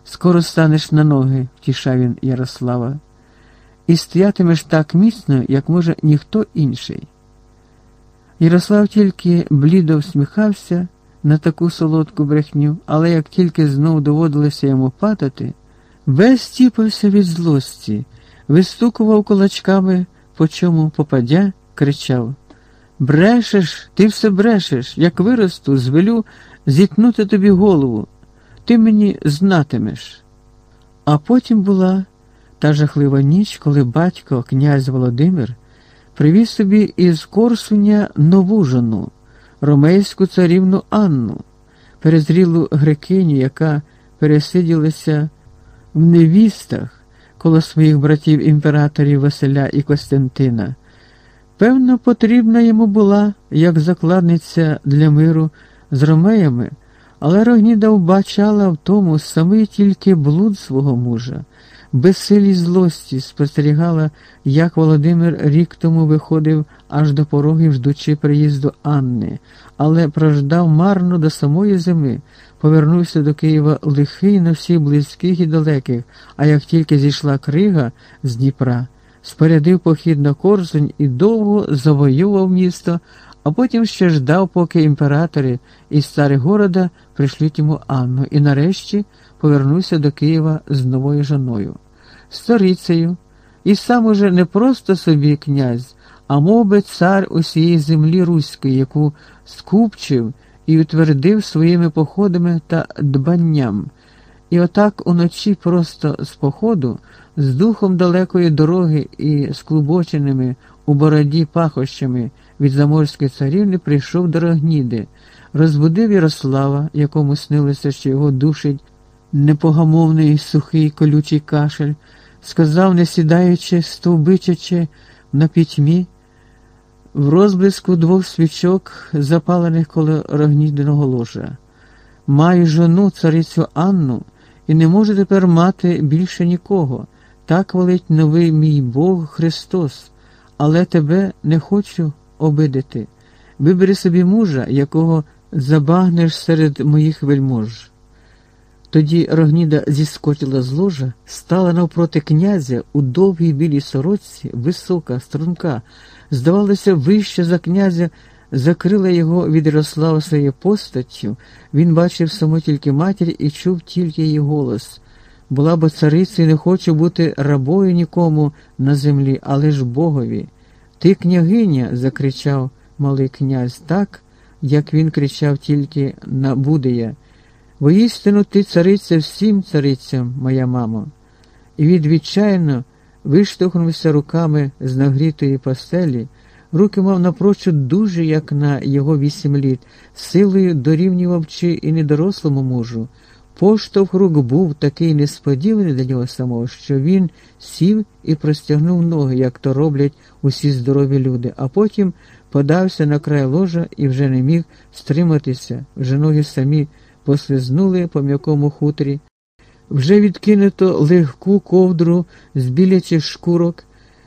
Скоро станеш на ноги, втішав він Ярослава, і стоятимеш так міцно, як може ніхто інший. Ярослав тільки блідо всміхався на таку солодку брехню, але як тільки знов доводилося йому падати, весь тіпався від злості, вистукував кулачками, по чому попадя, кричав Брешеш, ти все брешеш, як виросту, звелю зітнути тобі голову, ти мені знатимеш. А потім була та жахлива ніч, коли батько, князь Володимир, привіз собі із Корсуня нову жону, ромейську царівну Анну, перезрілу грекиню, яка пересиділася в невістах коло своїх братів імператорів Василя і Костянтина. Певно, потрібна йому була як закладниця для миру з ромеями, але Рогніда вбачала в тому самий тільки блуд свого мужа, безсилість злості спостерігала, як Володимир рік тому виходив аж до порогів, ждучи приїзду Анни, але прождав марно до самої зими, повернувся до Києва лихий на всіх близьких і далеких, а як тільки зійшла крига з Дніпра, спорядив похід на Корсунь і довго завоював місто, а потім ще ждав, поки імператори із Старигорода прийшлють йому Анну, і нарешті повернувся до Києва з новою жоною, старицею, і сам уже не просто собі князь, а мов би цар усієї землі руської, яку скупчив і утвердив своїми походами та дбанням. І отак уночі просто з походу, з духом далекої дороги і склубоченими у бороді пахощами від заморської царівни прийшов до Рогніди, розбудив Ярослава, якому снилося, що його душить непогамовний сухий колючий кашель, сказав, не сідаючи, стовбичачи на пітьмі, в розблиску двох свічок, запалених коло рогнідиного ложа. Маю жону царицю Анну і не можу тепер мати більше нікого. Так волить новий мій Бог Христос, але тебе не хочу обидити. Вибери собі мужа, якого забагнеш серед моїх вельмож. Тоді Рогніда зіскочила з ложа, стала навпроти князя у довгій білій сорочці, висока, струнка, здавалося, вище за князя, закрила його від Ярослава своєю постаттю, він бачив саму тільки матір і чув тільки її голос. Була б царицею, не хочу бути рабою нікому на землі, але ж Богові. Ти, княгиня, закричав малий князь так, як він кричав тільки на Будея. Воістину ти цариця всім царицям, моя мамо. І від відчайно виштовхнувся руками з нагрітої постелі, руки мав напрочуд дуже, як на його вісім літ, силою дорівнювавчи і недорослому мужу. Поштовх рук був такий несподіваний для нього самого, що він сів і простягнув ноги, як то роблять усі здорові люди, а потім подався на край ложа і вже не міг стриматися, вже ноги самі послизнули по м'якому хутрі, вже відкинуто легку ковдру з білячих шкурок,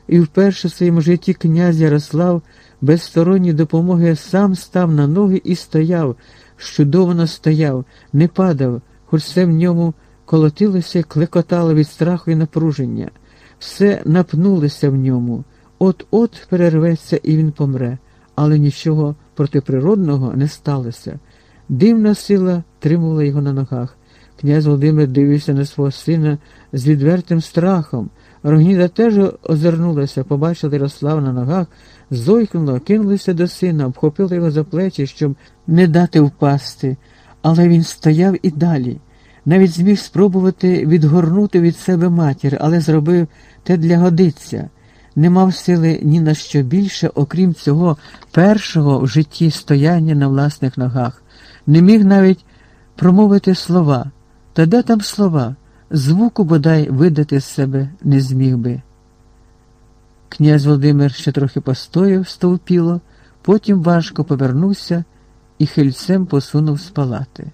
і вперше в своєму житті князь Ярослав без сторонньої допомоги сам став на ноги і стояв, щудовано стояв, не падав, хоч все в ньому колотилося клекотало від страху і напруження, все напнулося в ньому, от-от перерветься і він помре, але нічого протиприродного не сталося. Дивна сила тримувала його на ногах. Князь Володимир дивився на свого сина з відвертим страхом. Рогніда теж озирнулася, побачила Ярослава на ногах, зойкнула, кинулася до сина, обхопила його за плечі, щоб не дати впасти, але він стояв і далі. Навіть зміг спробувати відгорнути від себе матір, але зробив те для годиця. Не мав сили ні на що більше, окрім цього першого в житті стояння на власних ногах не міг навіть промовити слова, та де там слова, звуку бодай видати з себе не зміг би. Князь Володимир ще трохи постояв, стовпіло, потім важко повернувся і хильцем посунув з палати.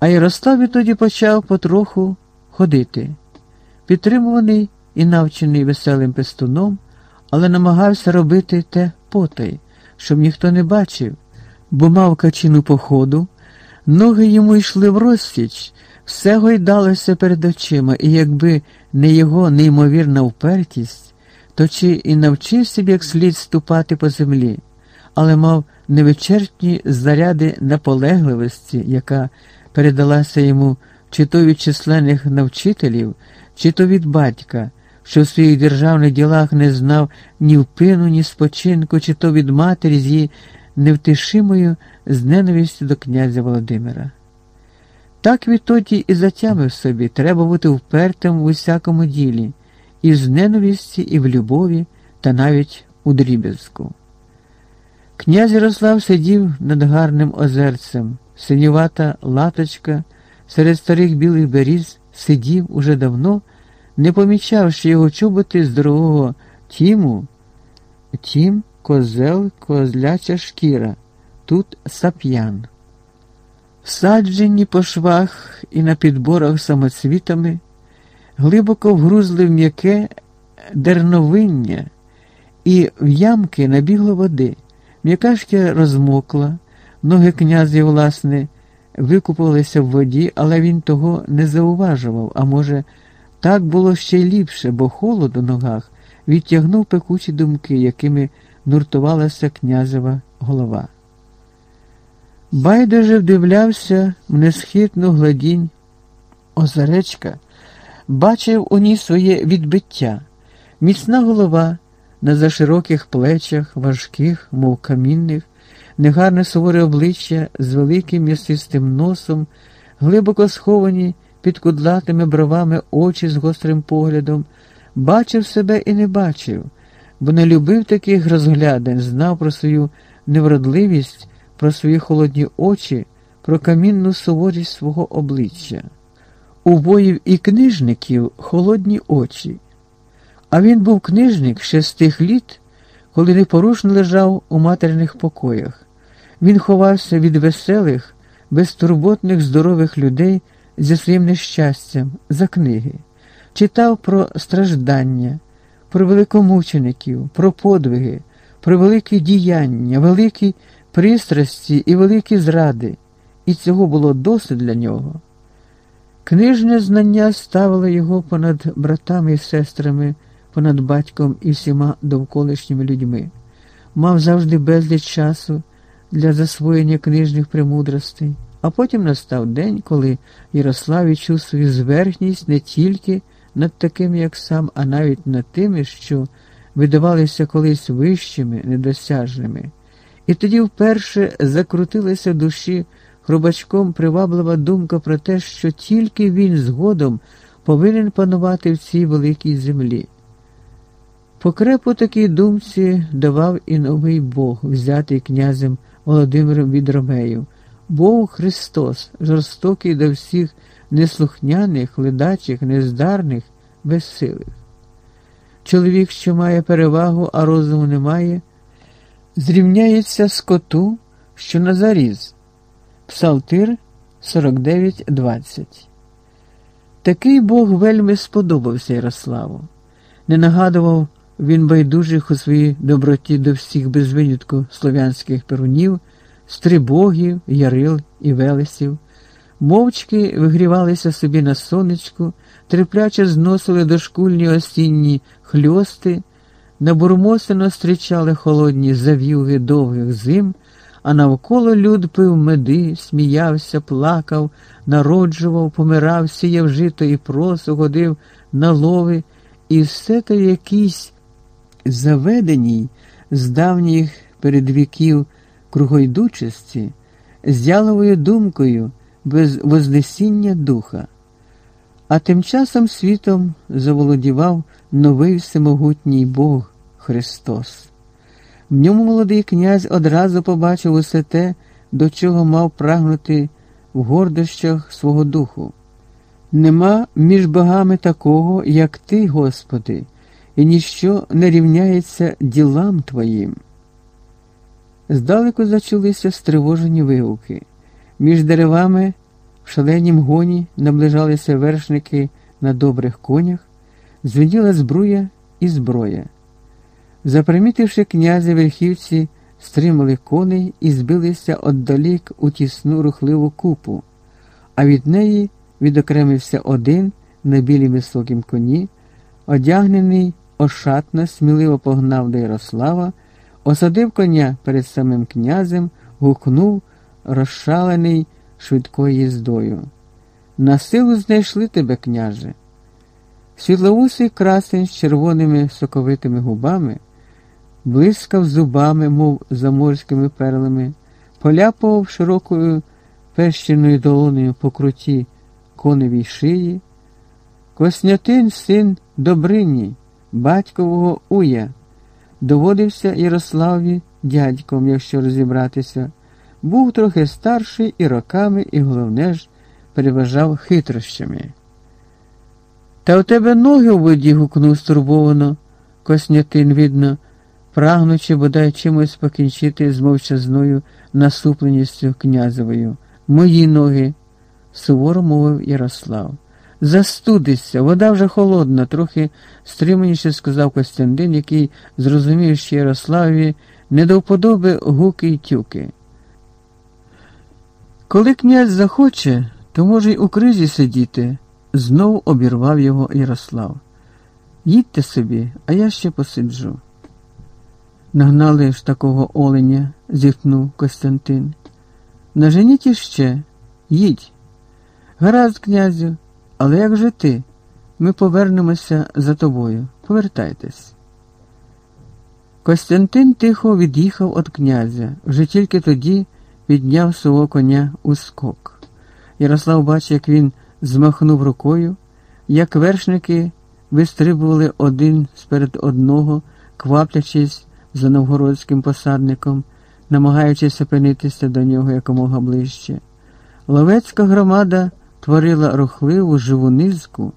А Ярослав відтоді почав потроху ходити. підтримуваний і навчений веселим пестуном, але намагався робити те потай, щоб ніхто не бачив, бо мав качину походу, ноги йому йшли в розсіч, все гойдалося перед очима, і якби не його неймовірна впертість, то чи і навчився б як слід ступати по землі, але мав невичерпні заряди наполегливості, яка передалася йому чи то від численних навчителів, чи то від батька, що в своїх державних ділах не знав ні впину, ні спочинку, чи то від матері з її невтишимою з ненавистю до князя Володимира. Так відтоді і затямив собі, треба бути впертим в усякому ділі, і з ненависті, і в любові, та навіть у дріб'язку. Князь Ярослав сидів над гарним озерцем, синювата латочка, серед старих білих беріз сидів уже давно, не помічавши його чоботи з дорогого тіму, тім козел, козляча шкіра, тут сап'ян. Саджені по швах і на підборах самоцвітами, глибоко вгрузли в м'яке дерновиння, і в ямки набігло води. М'якашка розмокла, ноги князя, власне, викупалися в воді, але він того не зауважував, а може, так було ще й ліпше, бо холод у ногах відтягнув пекучі думки, якими нуртувалася князева голова. Байдуже вдивлявся в несхитну гладінь озеречка, бачив у ній своє відбиття, міцна голова на зашироких плечах, важких, мов камінних, негарне суворе обличчя з великим м'ясистим носом, глибоко сховані під кудлатими бровами очі з гострим поглядом, бачив себе і не бачив, бо не любив таких розглядань, знав про свою невродливість про свої холодні очі, про камінну суворість свого обличчя. У воїв і книжників холодні очі. А він був книжник ще з тих літ, коли непорушно лежав у материних покоях. Він ховався від веселих, безтурботних, здорових людей зі своїм нещастям за книги, читав про страждання, про великомучеників, про подвиги, про великі діяння, великі пристрасті і великі зради, і цього було досить для нього. Книжне знання ставило його понад братами і сестрами, понад батьком і всіма довколишніми людьми, мав завжди безліч часу для засвоєння книжних премудростей, а потім настав день, коли Ярослав відчув свою зверхність не тільки над такими, як сам, а навіть над тими, що видавалися колись вищими, недосяжними. І тоді вперше закрутилася душі хробачком приваблива думка про те, що тільки він згодом повинен панувати в цій великій землі. Покрепу такій думці давав і новий Бог, взятий князем Володимиром від Ромею, Бог Христос, жорстокий до всіх неслухняних, ледачих, нездарних, безсилих. Чоловік, що має перевагу, а розуму немає зрівняється скоту, що на заріз. Псалтир 49.20. Такий Бог вельми сподобався Ярославу. Не нагадував він байдужих у своїй доброті до всіх без винятку слов'янських перунів, стрибогів, ярил і велесів, мовчки вигрівалися собі на сонечку, терпляче зносили дошкульні осінні хльости. Набурмосено зустрічали холодні зав'юги довгих зим, а навколо люд пив меди, сміявся, плакав, народжував, помирав, сіяв жито і просу, ходив на лови, і все те якийсь заведеній з давніх передвіків кругойдучості, з яловою думкою, без вознесіння духа. А тим часом світом заволодівав новий всемогутній Бог Христос. В ньому молодий князь одразу побачив усе те, до чого мав прагнути в гордощах свого духу. Нема між богами такого, як ти, Господи, і ніщо не рівняється ділам Твоїм. Здалеку зачулися стривожені вигуки. Між деревами в шаленім гоні наближалися вершники на добрих конях. зведіла збруя і зброя. Запримітивши князя верхівці, стримали коней і збилися отдалік у тісну рухливу купу, а від неї відокремився один на білім високім коні, одягнений ошатно, сміливо погнав до Ярослава, осадив коня перед самим князем, гукнув, розшалений швидкою їздою. На силу знайшли тебе, княже. Світлоусий красень з червоними соковитими губами, блискав зубами, мов заморськими перлами, поляпав широкою перщиною долонею по круті коневій шиї. Коснятин, син Добрині, батькового Уя, доводився Ярославі дядьком, якщо розібратися, був трохи старший і роками, і головне ж, переважав хитрощами. Та у тебе ноги у воді гукнув стурбовано, Коснятин, видно, прагнучи бодай чимось покінчити з мовчазною насупленістю князевою. Мої ноги, суворо мовив Ярослав. Застудися, вода вже холодна, трохи стриманіше сказав Костянтин, який зрозумів, що Ярославі не до вподоби гуки й тюки. Коли князь захоче, то може й у кризі сидіти, знов обірвав його Ярослав. Їдьте собі, а я ще посиджу. Нагнали ж такого оленя, зітхнув Костянтин. Наженіть іще, їдь. Гаразд, князю, але як же ти? Ми повернемося за тобою. Повертайтесь. Костянтин тихо від'їхав від князя, вже тільки тоді підняв свого коня у скок. Ярослав бачив, як він змахнув рукою, як вершники вистрибували один сперед одного, кваплячись за новгородським посадником, намагаючись опинитися до нього якомога ближче. Ловецька громада творила рухливу живу низку,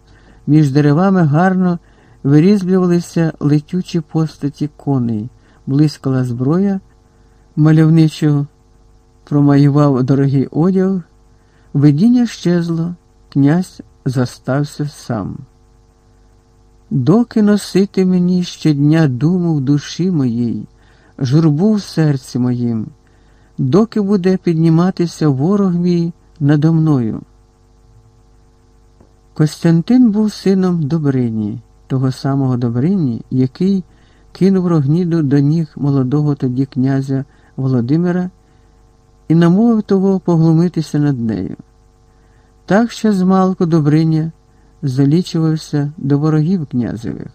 між деревами гарно вирізблювалися летючі постаті коней, блискала зброя, мальовничо промаював дорогий одяг, видіння щезло, князь застався сам. Доки носити мені щодня думу в душі моїй, журбу в серці моїм, доки буде підніматися ворог мій надо мною. Костянтин був сином Добрині, того самого Добрині, який кинув рогніду до ніг молодого тоді князя Володимира і намовив того поглумитися над нею. Так ще змалку Добриня залічувався до ворогів князевих,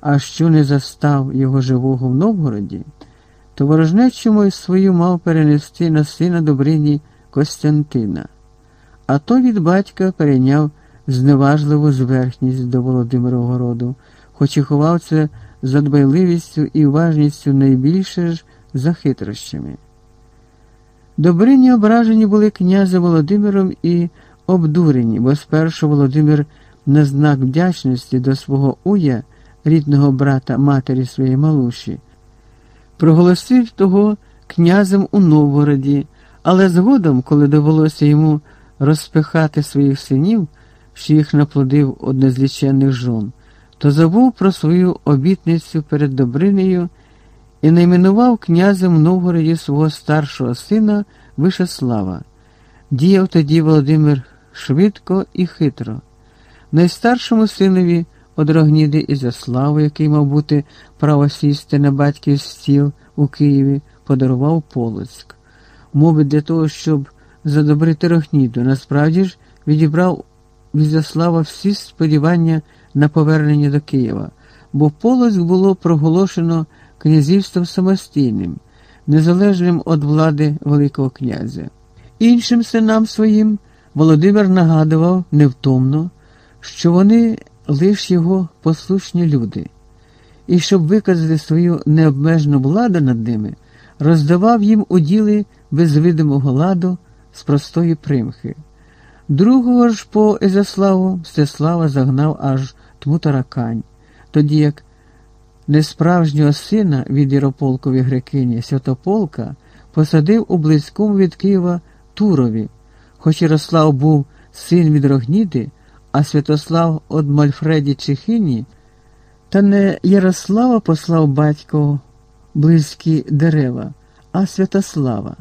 а що не застав його живого в Новгороді, то ворожнечому й свою мав перенести на сина Добрині Костянтина, а то від батька перейняв зневажливу зверхність до Володимирового роду, хоч і ховав це за дбайливістю і уважністю найбільше ж за хитрощами. Добрині ображені були князем Володимиром і обдурені, бо спершу Володимир на знак вдячності до свого уя, рідного брата матері своєї малуші, проголосив того князем у Новгороді, але згодом, коли довелося йому розпихати своїх синів, що їх наплодив однозліченних жон, то забув про свою обітницю перед Добринею і найменував князем Новгороді свого старшого сина Вишеслава. Діяв тоді Володимир швидко і хитро. Найстаршому синові одрогніди Ізяславу, який мав бути право сісти на батьків стіл у Києві, подарував Полоцьк. Мови для того, щоб задобрити Рогніду, насправді ж відібрав Ізяслава всі сподівання на повернення до Києва, бо Полоцьк було проголошено князівством самостійним, незалежним від влади Великого князя. Іншим синам своїм Володимир нагадував невтомно, що вони лиш його послушні люди, і щоб виказати свою необмежену владу над ними, роздавав їм уділи без видимого ладу з простої примхи. Другого ж по Езаславу Мстислава загнав аж Тмутаракань, тоді як несправжнього сина від Ярополкові грекині Святополка посадив у близькому від Києва Турові, хоч Ярослав був син від Рогніди, а Святослав од Мальфреді Чехині, та не Ярослава послав батько близькі дерева, а Святослава.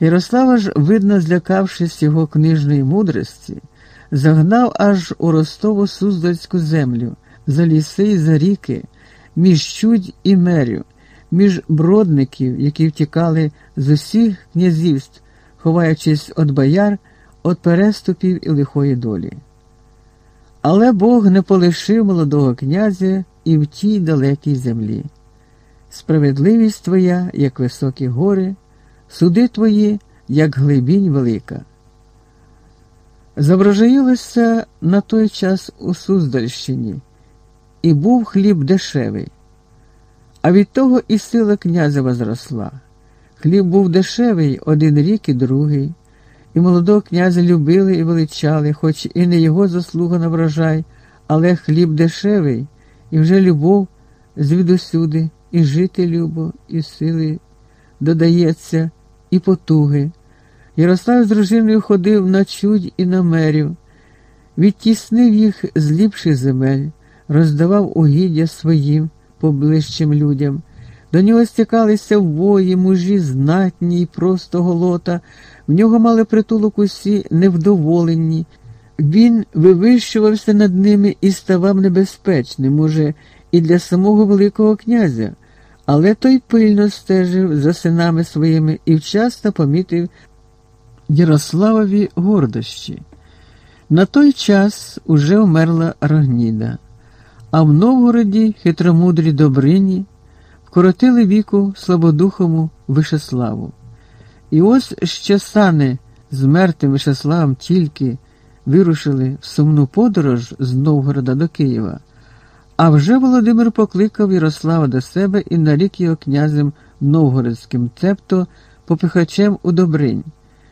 Ярослава ж, видно, злякавшись його книжної мудрості, загнав аж у Ростову Суздальську землю, за ліси і за ріки, між чудь і мерю, між бродників, які втікали з усіх князівств, ховаючись від бояр, від переступів і лихої долі. Але Бог не полишив молодого князя і в тій далекій землі. Справедливість твоя, як високі гори, суди твої, як глибінь велика. Заврожаїлося на той час у Суздальщині, і був хліб дешевий, а від того і сила князя возросла. Хліб був дешевий один рік і другий, і молодого князя любили і величали, хоч і не його заслуга на врожай, але хліб дешевий, і вже любов звідусюди, і жити любо, і сили додається, і потуги. Ярослав з дружиною ходив на чудь і на мерів, відтіснив їх з ліпших земель, роздавав угіддя своїм поближчим людям. До нього стікалися вої, мужі, знатні і просто голота, в нього мали притулок усі невдоволені. Він вивищувався над ними і ставав небезпечним, може, і для самого Великого князя, але той пильно стежив за синами своїми і вчасно помітив Ярославові гордощі. На той час уже вмерла Рогніда, а в Новгороді хитромудрі Добрині вкоротили віку слабодухому Вишеславу. І ось ще сани з мертвим Вишеславом тільки вирушили в сумну подорож з Новгорода до Києва. А вже Володимир покликав Ярослава до себе і нарік його князем Новгородським, цебто попихачем у Добринь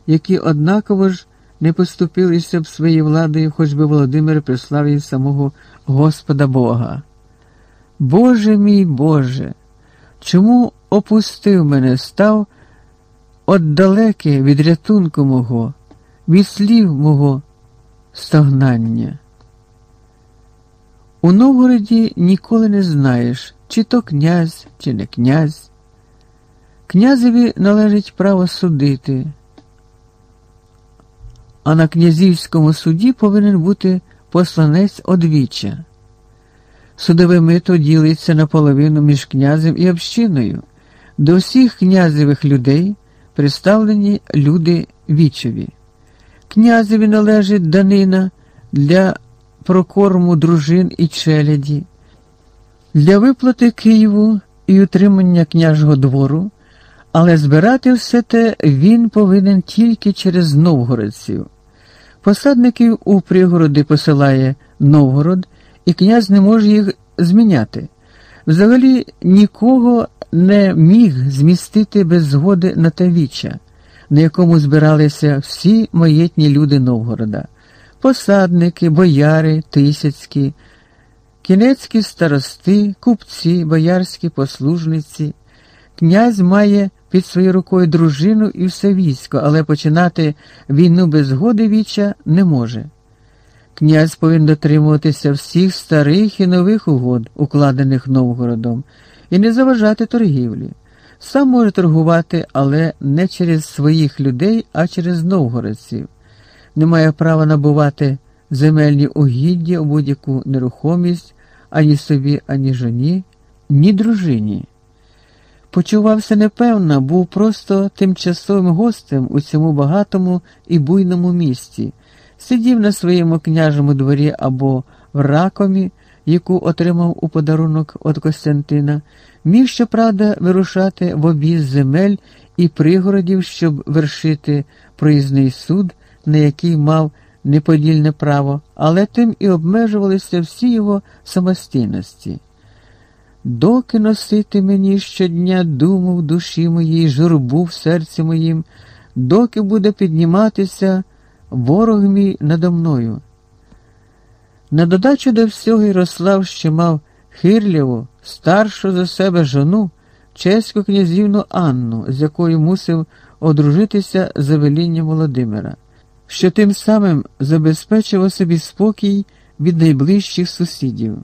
які однаково ж не поступилися б своєю владою, хоч би Володимир прислав їй самого Господа Бога. Боже мій Боже, чому опустив мене, став отдалеке від рятунку мого, від слів мого стогнання? У Новгороді ніколи не знаєш, чи то князь, чи не князь. Князеві належить право судити а на князівському суді повинен бути посланець одвіччя. Судове мито ділиться наполовину між князем і общиною. До всіх князевих людей представлені люди вічові. Князеві належить данина для прокорму дружин і челяді, для виплати Києву і утримання княжого двору, але збирати все те він повинен тільки через новгородців. Посадників у пригороди посилає Новгород, і князь не може їх зміняти. Взагалі нікого не міг змістити без згоди на те віча, на якому збиралися всі маєтні люди Новгорода, посадники, бояри, тисяцькі, кінецькі старости, купці, боярські послужниці. Князь має під своєю рукою дружину і все військо, але починати війну без згоди віча не може. Князь повинен дотримуватися всіх старих і нових угод, укладених Новгородом, і не заважати торгівлі. Сам може торгувати, але не через своїх людей, а через новгородців. Не має права набувати земельні угіддя будь-яку нерухомість ані собі, ані жоні, ні дружині. Почувався непевно, був просто тимчасовим гостем у цьому багатому і буйному місті, сидів на своєму княжому дворі або в ракомі, яку отримав у подарунок від Костянтина, міг, щоправда, вирушати в обіз земель і пригородів, щоб вершити проїзний суд, на який мав неподільне право, але тим і обмежувалися всі його самостійності. Доки носити мені щодня думу в душі моїй, журбу в серці моїм, доки буде підніматися ворог мій надо мною. На додачу до всього Ярослав ще мав хирляву, старшу за себе жону, чеську князівну Анну, з якою мусив одружитися за велінням Володимира. що тим самим забезпечував собі спокій від найближчих сусідів.